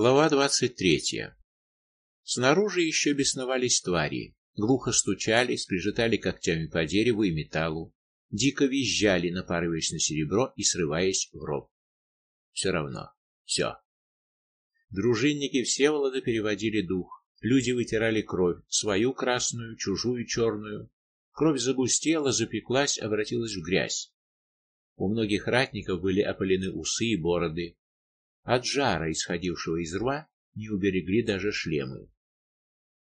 Глава двадцать третья. Снаружи еще бесновались твари, глухо стучали, скрежетали когтями по дереву и металлу, дико визжали, напарываясь на серебро и срываясь в ров. Все равно. все. Дружинники Всеволода переводили дух. Люди вытирали кровь, свою красную, чужую черную. Кровь загустела, запеклась, обратилась в грязь. У многих ратников были опалены усы и бороды. От жара, исходившего из рва, не уберегли даже шлемы.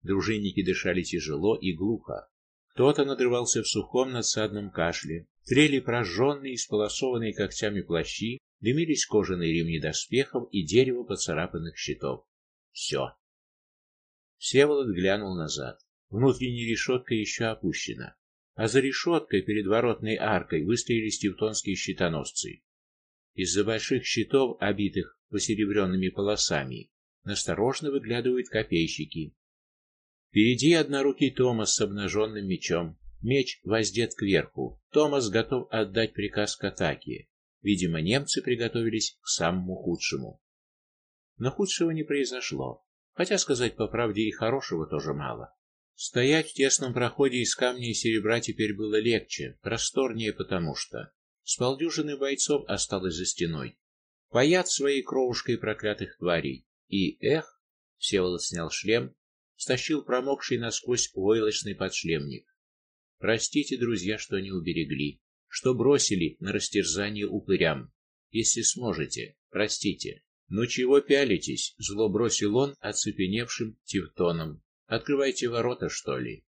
Дружинники дышали тяжело и глухо. Кто-то надрывался в сухом надсадном кашле. Трели прожженные, исполосованные когтями плащи, дымились кожаные ремни доспехов и дерево поцарапанных щитов. Все. Всеволод глянул назад. Внутренняя решетка еще опущена, а за решеткой перед воротной аркой выстроились тевтонские щитоносцы. Из-за больших щитов, обитых посеребренными полосами, насторожно выглядывают копейщики. Впереди однорукий Томас с обнаженным мечом. Меч воздет кверху. Томас готов отдать приказ к атаке. Видимо, немцы приготовились к самому худшему. Но худшего не произошло. Хотя сказать по правде и хорошего тоже мало. Стоять в тесном проходе из камня и серебра теперь было легче, просторнее потому что с полдюжины бойцов осталось за стеной. Поят своей кровушкой проклятых тварей. И эх, Всеволод снял шлем, стащил промокший насквозь войлочный подшлемник. Простите, друзья, что не уберегли что бросили на растерзание упырям. Если сможете, простите. Но чего пялитесь? зло бросил он оцепеневшим тевтоном. Открывайте ворота, что ли?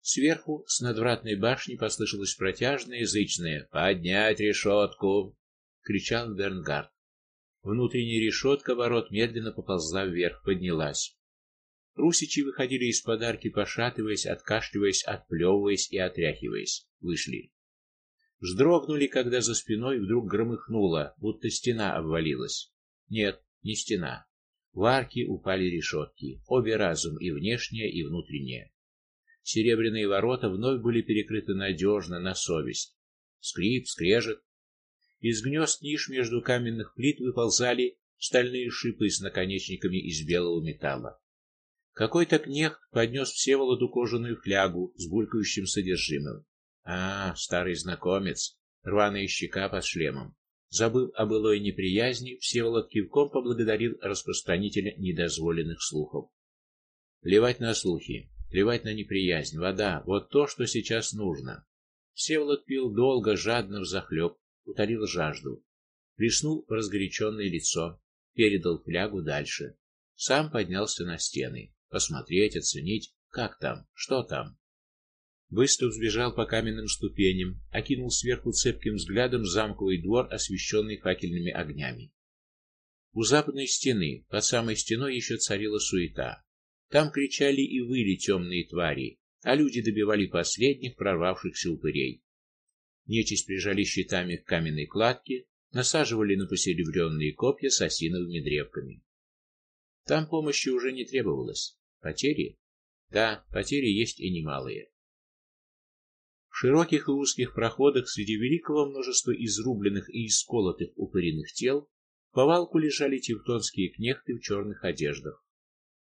Сверху с надвратной башни послышалось протяжное язычное: "Поднять решетку!» — кричал Бернгард. Внутренняя решетка ворот медленно поползла вверх, поднялась. Русичи выходили из подарки, пошатываясь, откашливаясь, отплевываясь и отряхиваясь. Вышли. Вздрогнули, когда за спиной вдруг громыхнуло, будто стена обвалилась. Нет, не стена. В арки упали решетки, обе разом, и внешняя, и внутренняя. Серебряные ворота вновь были перекрыты надежно, на совесть. Скрип, скрежет. Из гнезд ниш между каменных плит выползали стальные шипы с наконечниками из белого металла. Какой-то кнехт поднес Всеволоду кожаную флягу с булькающим содержимым. А, старый знакомец, рваная щека под шлемом. Забыв о былой неприязни, Всеволод кивком поблагодарил распространителя недозволенных слухов. Плевать на слухи, плевать на неприязнь, вода вот то, что сейчас нужно. Всеволод пил долго, жадно взахлеб, утолил жажду, плеснул в разгоряченное лицо, передал флягу дальше. Сам поднялся на стены, посмотреть, оценить, как там, что там. Быстро взбежал по каменным ступеням, окинул сверху цепким взглядом замковый двор, освещенный факельными огнями. У западной стены, под самой стеной еще царила суета. Там кричали и выли темные твари, а люди добивали последних прорвавшихся упырей. Нечисть прижали щитами к каменной кладке, насаживали на посеребренные копья с осиновыми древками. Там помощи уже не требовалось. Потери? Да, потери есть и немалые. В широких и узких проходах среди великого множества изрубленных и исколотых упыриных тел повалку лежали тевтонские кнехты в черных одеждах.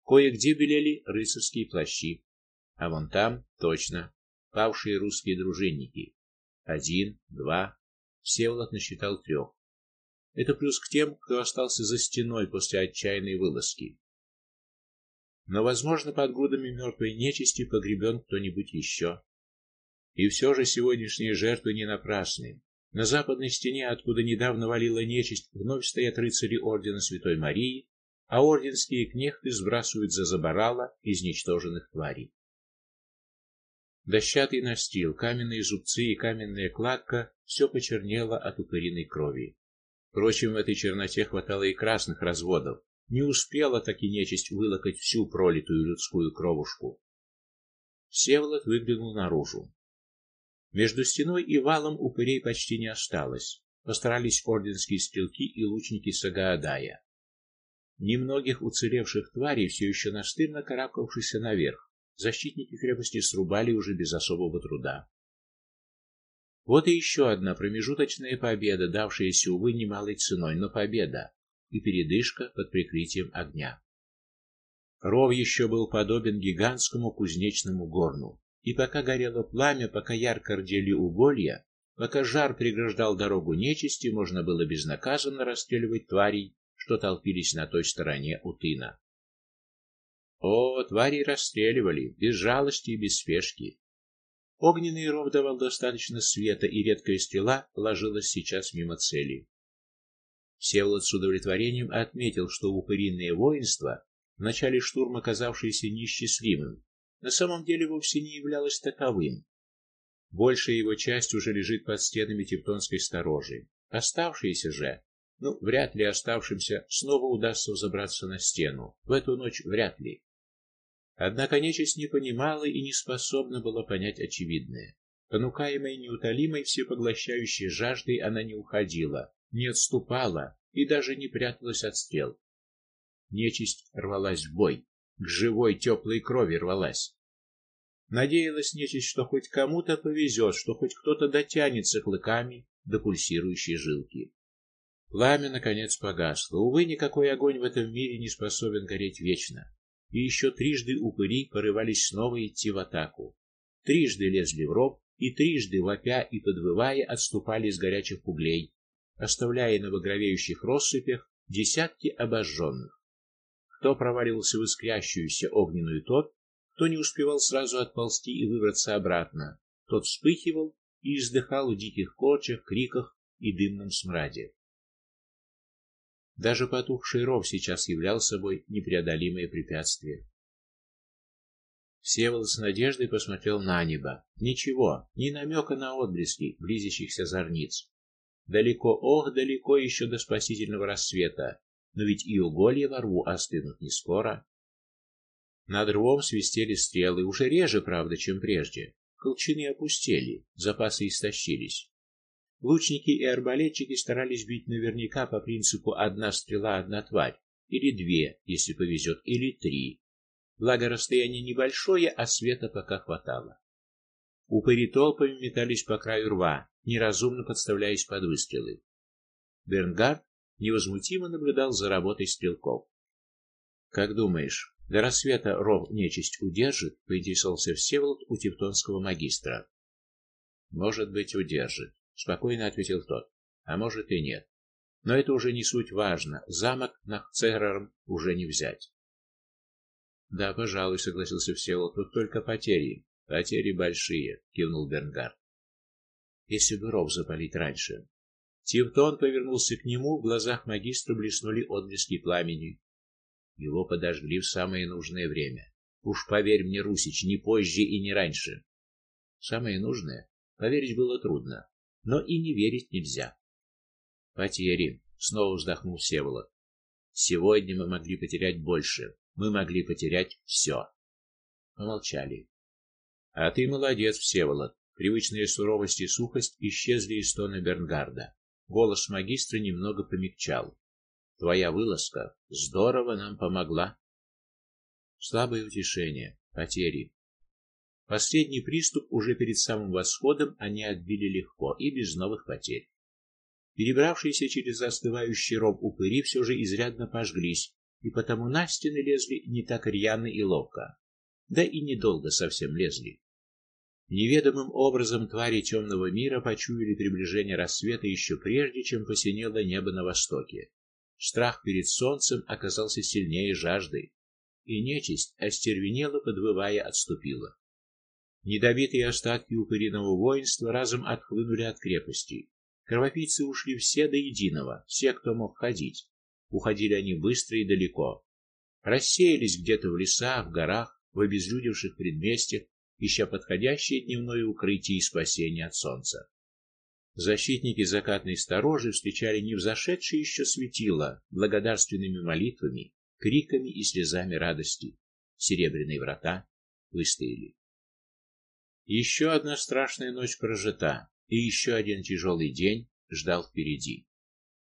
Кое-где белели рыцарские плащи, а вон там, точно, павшие русские дружинники. Один, два, Всеволод насчитал трех. Это плюс к тем, кто остался за стеной после отчаянной вылазки. Но, возможно, под грудами мертвой нечисти погребен кто-нибудь еще. И все же сегодняшние жертвы не напрасны. На западной стене, откуда недавно валила нечисть, вновь стоят рыцари ордена Святой Марии, а орденские кнехты сбрасывают за забарала изничтоженных тварей. Дощатый настил, каменные зубцы и каменная кладка все почернело от упыриной крови. Впрочем, в этой черноте хватало и красных разводов. Не успела таки нечисть вылокать всю пролитую людскую кровушку. Всеволод выглянул наружу. Между стеной и валом упырей почти не осталось. Постарались орденские стрелки и лучники Сагаадая. Немногих уцелевших тварей, все еще настырно карабкавшихся наверх, защитники крепости срубали уже без особого труда. Вот и еще одна промежуточная победа, давшаяся увы немалой ценой, но победа. и передышка под прикрытием огня. Ров еще был подобен гигантскому кузнечному горну, и пока горело пламя, пока ярко рдели уголья, пока жар преграждал дорогу нечисти, можно было безнаказанно расстреливать тварей, что толпились на той стороне у тына. О, твари расстреливали без жалости и без спешки. Огненный ров давал достаточно света, и редкая стрела ложилась сейчас мимо цели. Всеволод с удовлетворением отметил, что упыриное воинство в начале штурма, казавшееся несчастливым, на самом деле вовсе не являлось таковым. Большая его часть уже лежит под стенами Тевтонской сторожи. Оставшиеся же, ну, вряд ли оставшимся снова удастся взобраться на стену. В эту ночь вряд ли. Однако нечисть не понимала и не способна была понять очевидное. Понукаемая неутолимой всепоглощающей жаждой, она не уходила, не отступала и даже не пряталась от стрел. Нечисть рвалась в бой, к живой теплой крови рвалась. Надеялась нечисть, что хоть кому-то повезет, что хоть кто-то дотянется клыками до пульсирующей жилки. Пламя наконец погасло. Увы, никакой огонь в этом мире не способен гореть вечно. И еще трижды упыри порывались снова идти в атаку. Трижды лезли в ров и трижды вопя и подвывая отступали с горячих углей, оставляя на багровеющих россыпях десятки обожженных. Кто проваливался в искрящуюся огненную топь, кто не успевал сразу отползти и выбраться обратно, тот вспыхивал и издыхал в диких корчах, криках и дымном смраде. Даже потухший ров сейчас являл собой непреодолимое препятствие. Всеволод с надеждой посмотрел на небо. Ничего, ни намека на отблески близящихся зорниц. Далеко, ох, далеко еще до спасительного рассвета, но ведь и уголья во рву остынут не скоро. Над рвом свистели стрелы, уже реже, правда, чем прежде. Колчаны опустели, запасы истощились. Лучники и арбалетчики старались бить наверняка по принципу одна стрела одна тварь, или две, если повезет, или три. Благо расстояние небольшое, а света пока хватало. Упыри толпами метались по краю рва, неразумно подставляясь под выстрелы. Бернгард невозмутимо наблюдал за работой стрелков. Как думаешь, до рассвета ров нечисть удержит? поинтересовался Всеволод у тевтонского магистра. Может быть, удержит, спокойно ответил тот. А может и нет. Но это уже не суть важно. Замок на Церером уже не взять. Да, пожалуй, согласился Всеволод. Тут только потери. Потери большие, кивнул Бернгард. Если бы ров запалить раньше. Тевтон повернулся к нему, в глазах магистра блеснули отблески пламени. Его подожгли в самое нужное время. Уж поверь мне, Русич, не позже и не раньше. Самое нужное поверить было трудно, но и не верить нельзя. Потери, снова вздохнул Всеволод. Сегодня мы могли потерять больше. Мы могли потерять все. Помолчали. А ты молодец, Всеволод. Привычная суровость и сухость исчезли из тона Бернгарда. Голос магистра немного помягчал. Твоя вылазка здорово нам помогла. Слабое утешение, потери. Последний приступ уже перед самым восходом они отбили легко и без новых потерь. Перебравшиеся через остывающий ров упыри все же изрядно пожглись, и потому на стены лезли не так рьяно и ловко. Да и недолго совсем лезли. Неведомым образом твари темного мира почуяли приближение рассвета еще прежде, чем посинело небо на востоке. Страх перед солнцем оказался сильнее жажды, и нечисть, остервенела, подвывая, отступила. Недобитые остатки упыриного воинства разом отхлынули от крепости. Кровопийцы ушли все до единого, все, кто мог ходить. Уходили они быстро и далеко. Рассеялись где-то в лесах, в горах, в обезлюдевших предместьях, ища подходящее дневное укрытие и спасение от солнца. Защитники закатной сторожи встречали не взошедшее еще светило благодарственными молитвами, криками и слезами радости. Серебряные врата выстояли. Еще одна страшная ночь прожита, и еще один тяжелый день ждал впереди.